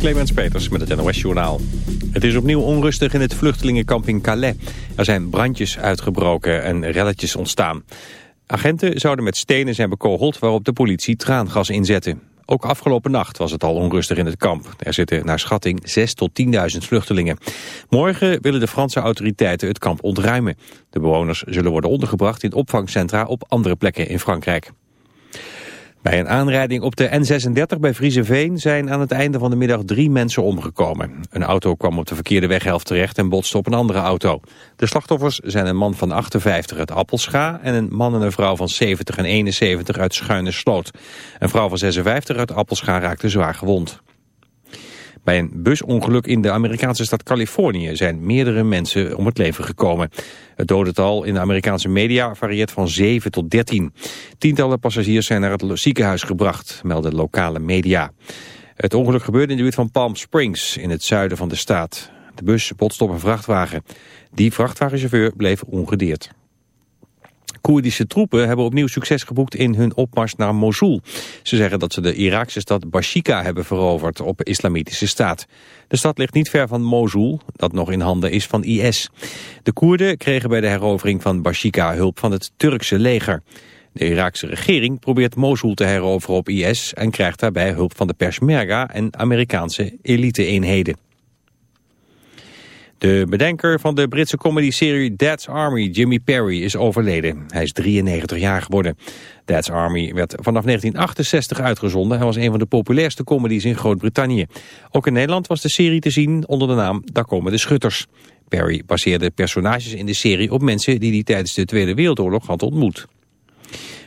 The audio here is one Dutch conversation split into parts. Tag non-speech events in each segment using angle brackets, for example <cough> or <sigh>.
Clemens Peters met het NOS Journaal. Het is opnieuw onrustig in het vluchtelingenkamp in Calais. Er zijn brandjes uitgebroken en relletjes ontstaan. Agenten zouden met stenen zijn bekogeld waarop de politie traangas inzette. Ook afgelopen nacht was het al onrustig in het kamp. Er zitten naar schatting 6 tot 10.000 vluchtelingen. Morgen willen de Franse autoriteiten het kamp ontruimen. De bewoners zullen worden ondergebracht in opvangcentra op andere plekken in Frankrijk. Bij een aanrijding op de N36 bij Vriezenveen zijn aan het einde van de middag drie mensen omgekomen. Een auto kwam op de verkeerde weghelft terecht en botste op een andere auto. De slachtoffers zijn een man van 58 uit Appelscha en een man en een vrouw van 70 en 71 uit Schuine Sloot. Een vrouw van 56 uit Appelscha raakte zwaar gewond. Bij een busongeluk in de Amerikaanse stad Californië zijn meerdere mensen om het leven gekomen. Het dodental in de Amerikaanse media varieert van 7 tot 13. Tientallen passagiers zijn naar het ziekenhuis gebracht, melden lokale media. Het ongeluk gebeurde in de buurt van Palm Springs in het zuiden van de staat. De bus botste op een vrachtwagen. Die vrachtwagenchauffeur bleef ongedeerd. Koerdische troepen hebben opnieuw succes geboekt in hun opmars naar Mosul. Ze zeggen dat ze de Iraakse stad Bashika hebben veroverd op islamitische staat. De stad ligt niet ver van Mosul, dat nog in handen is van IS. De Koerden kregen bij de herovering van Bashika hulp van het Turkse leger. De Iraakse regering probeert Mosul te heroveren op IS... en krijgt daarbij hulp van de Peshmerga en Amerikaanse elite-eenheden. De bedenker van de Britse comedyserie Dad's Army, Jimmy Perry, is overleden. Hij is 93 jaar geworden. Dad's Army werd vanaf 1968 uitgezonden. Hij was een van de populairste comedies in Groot-Brittannië. Ook in Nederland was de serie te zien onder de naam Daar komen de schutters. Perry baseerde personages in de serie op mensen die hij tijdens de Tweede Wereldoorlog had ontmoet.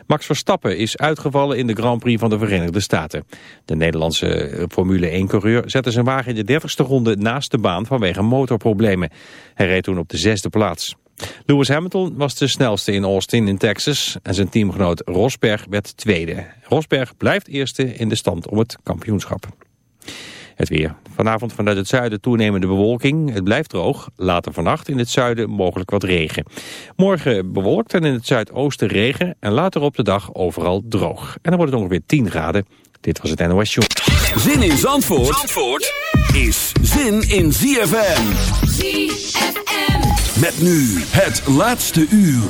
Max Verstappen is uitgevallen in de Grand Prix van de Verenigde Staten. De Nederlandse Formule 1-coureur zette zijn wagen in de 30ste ronde naast de baan vanwege motorproblemen. Hij reed toen op de zesde plaats. Lewis Hamilton was de snelste in Austin in Texas en zijn teamgenoot Rosberg werd tweede. Rosberg blijft eerste in de stand om het kampioenschap. Het weer. Vanavond vanuit het zuiden toenemende bewolking. Het blijft droog. Later vannacht in het zuiden mogelijk wat regen. Morgen bewolkt en in het zuidoosten regen. En later op de dag overal droog. En dan wordt het ongeveer 10 graden. Dit was het NOS Show. Zin in Zandvoort, Zandvoort is zin in ZFM. ZFM. Met nu het laatste uur.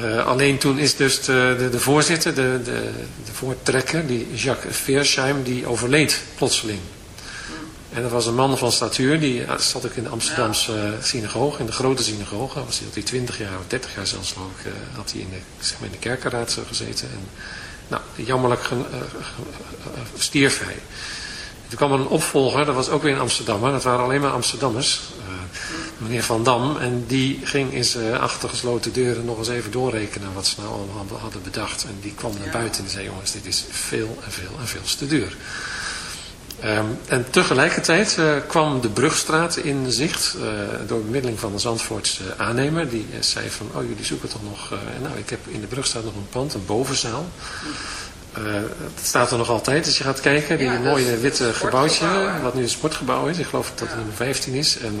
Uh, alleen toen is dus de, de, de voorzitter, de, de, de voortrekker, die Jacques Veersheim, die overleed plotseling. En dat was een man van statuur, die zat ook in de Amsterdamse uh, synagoge, in de grote synagoge. Was hij, had hij 20 jaar of 30 jaar zelfs ik, uh, had hij in de, zeg maar in de kerkenraad gezeten. En, nou, jammerlijk stierf hij. Toen kwam een opvolger, dat was ook weer in Amsterdam, dat waren alleen maar Amsterdammers meneer Van Dam. En die ging in zijn achtergesloten deuren nog eens even doorrekenen wat ze nou allemaal hadden bedacht. En die kwam naar buiten en zei, jongens, dit is veel en veel en veel te duur. Um, en tegelijkertijd uh, kwam de Brugstraat in zicht uh, door bemiddeling van de Zandvoortse aannemer. Die uh, zei van, oh jullie zoeken toch nog, nou ik heb in de Brugstraat nog een pand, een bovenzaal. het staat er nog altijd als je gaat kijken, die ja, mooie witte gebouwtje, wat nu een sportgebouw is. Ik geloof dat het nummer 15 is. En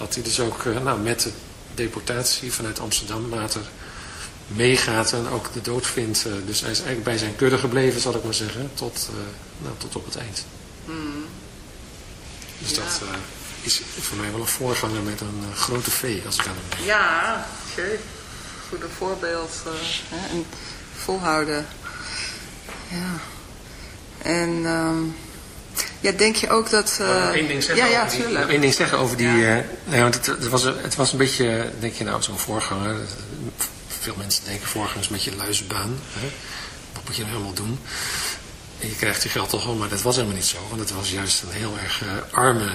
dat hij dus ook uh, nou, met de deportatie vanuit Amsterdam later meegaat en ook de dood vindt. Uh, dus hij is eigenlijk bij zijn kudde gebleven, zal ik maar zeggen, tot, uh, nou, tot op het eind. Mm. Dus Ja. dat is voor mij wel een voorganger met een grote V, als ik aan hem denk. Ja, oké. Goede voorbeeld. hè, en volhouden. Ja. En... Um, ja, denk je ook dat... Uh... Eén ding zeggen ja, ja, die, ding zeggen over die... Ja. Uh, nee, want het, het, was, het was een beetje, denk je nou, zo'n voorganger. Veel mensen denken voorganger is een beetje een luizenbaan. Hè? Wat moet je nou helemaal doen? En je krijgt je geld toch wel, maar dat was helemaal niet zo. Want het was juist een heel erg uh, arme...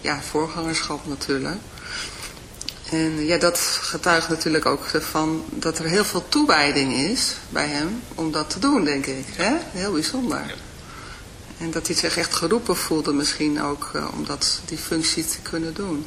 ja, voorgangerschap natuurlijk. En ja, dat getuigt natuurlijk ook van dat er heel veel toewijding is bij hem om dat te doen, denk ik. Hè? Heel bijzonder. Ja. En dat hij zich echt geroepen voelde misschien ook uh, om dat, die functie te kunnen doen.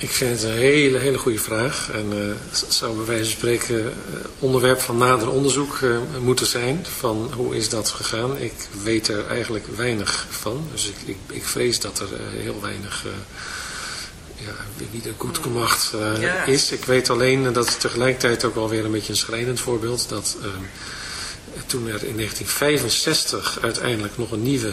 Ik vind het een hele, hele goede vraag. En uh, zou bij wijze van spreken uh, onderwerp van nader onderzoek uh, moeten zijn. Van hoe is dat gegaan? Ik weet er eigenlijk weinig van. Dus ik, ik, ik vrees dat er heel weinig ja, niet een goed gemacht ja. is. Ik weet alleen dat het tegelijkertijd ook alweer een beetje een schrijnend voorbeeld. Dat toen er in 1965 uiteindelijk nog een nieuwe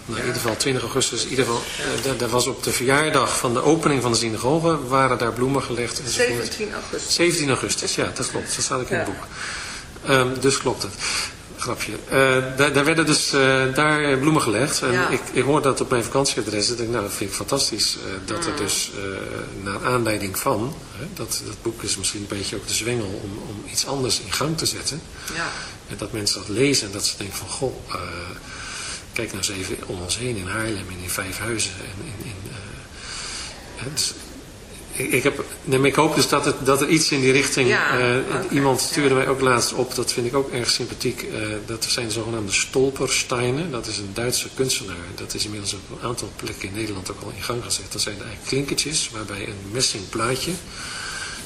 in ieder geval 20 augustus. In ieder geval, uh, daar was op de verjaardag van de opening van de synagoge, waren daar bloemen gelegd. 17 augustus. 17 augustus, ja, dat klopt. Dat staat ook in het boek. Um, dus klopt het. Grapje. Uh, daar, daar, werden dus uh, daar bloemen gelegd. En ja. ik, ik hoor dat op mijn vakantieadres. En ik denk, nou, dat vind ik fantastisch. Uh, dat er dus naar aanleiding van, dat, dat boek is misschien een beetje ook de zwengel om, om iets anders in gang te zetten. Ja. En dat mensen dat lezen en dat ze denken van, goh, kijk nou eens even om ons heen in Haarlem en in Vijfhuizen. En in, in, dus ik, ik, heb, nee, ik hoop dus dat, het, dat er iets in die richting... Ja, uh, okay. Iemand stuurde mij ook laatst op, dat vind ik ook erg sympathiek. Uh, dat zijn de zogenaamde stolpersteinen. Dat is een Duitse kunstenaar. Dat is inmiddels op een aantal plekken in Nederland ook al in gang gezet. Dat zijn eigenlijk klinkertjes waarbij een messing plaatje...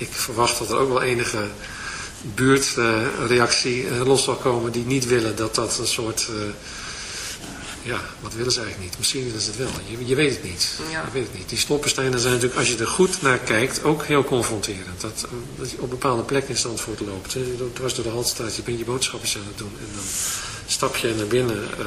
ik verwacht dat er ook wel enige buurtreactie uh, los zal komen die niet willen dat dat een soort... Uh, ja, wat willen ze eigenlijk niet? Misschien willen ze het wel. Je, je weet het niet. Ja. Je weet het niet. Die stolpersteinen zijn natuurlijk, als je er goed naar kijkt, ook heel confronterend. Dat, dat je op bepaalde plekken in Zandvoort loopt. Hè. Dwars door de Haltstraat, je bent je boodschapjes aan het doen. En dan stap je naar binnen... Uh,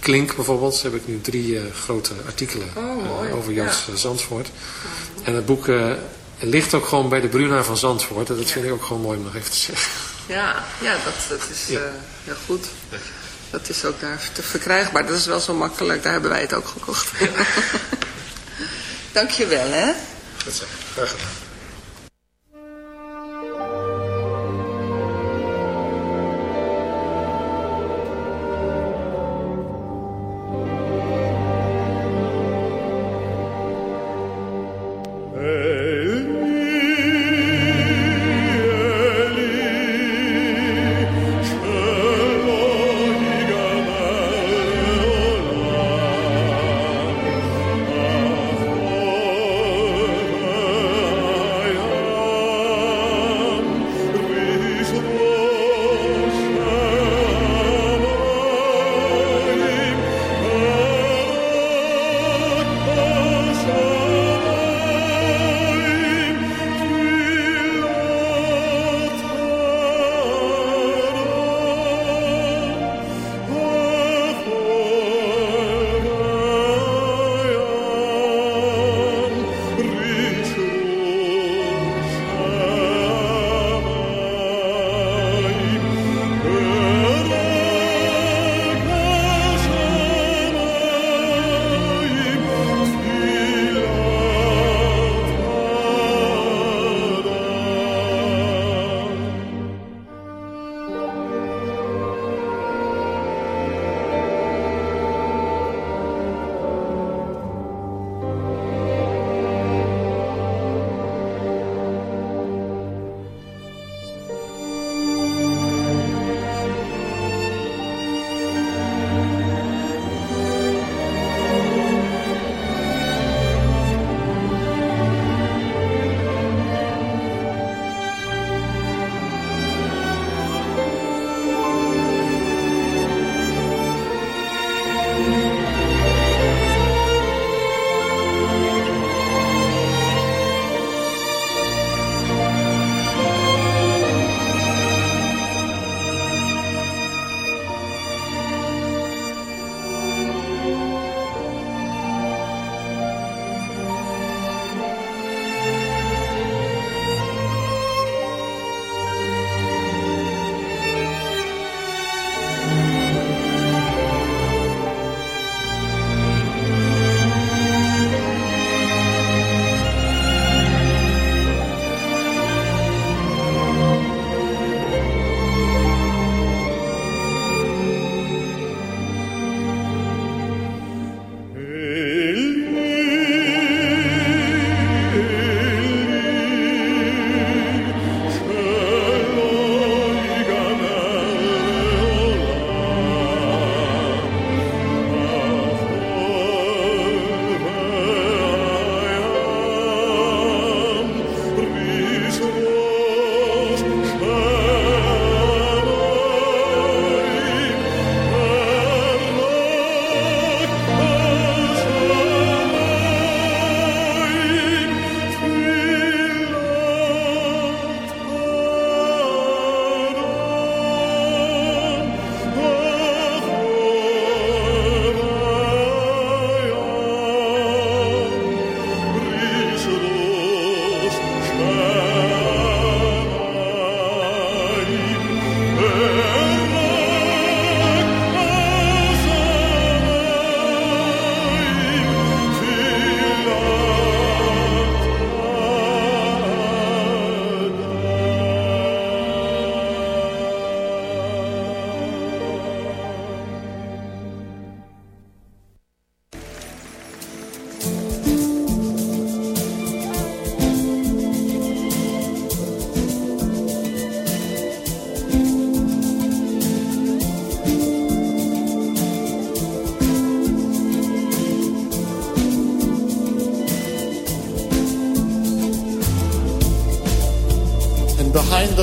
Klink bijvoorbeeld, heb ik nu drie grote artikelen oh, over Joods ja. Zandvoort. En het boek ligt ook gewoon bij de Bruna van Zandvoort. En dat vind ik ook gewoon mooi om nog even te zeggen. Ja, ja dat, dat is ja. Uh, heel goed. Dat is ook daar te verkrijgbaar. Dat is wel zo makkelijk. Daar hebben wij het ook gekocht. Ja. <laughs> Dank je wel, hè? Goed zo. Graag gedaan.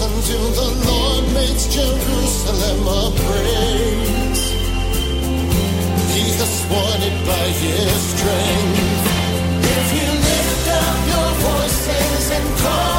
until the Lord makes Jerusalem a praise. He has it by his strength. If you lift up your voices and call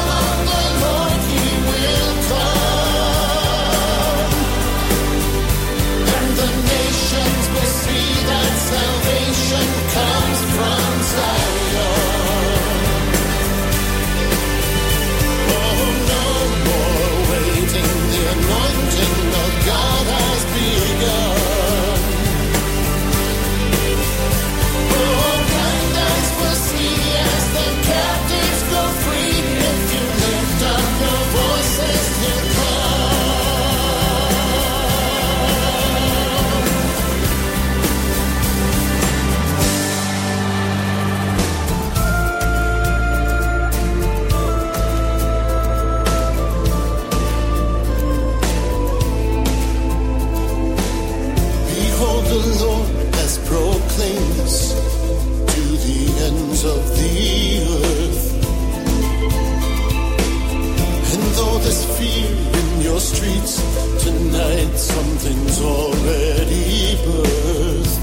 tonight, something's already birthed.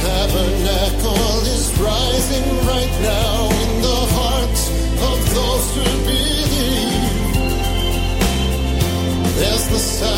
Tabernacle is rising right now in the hearts of those who believe. There's the sound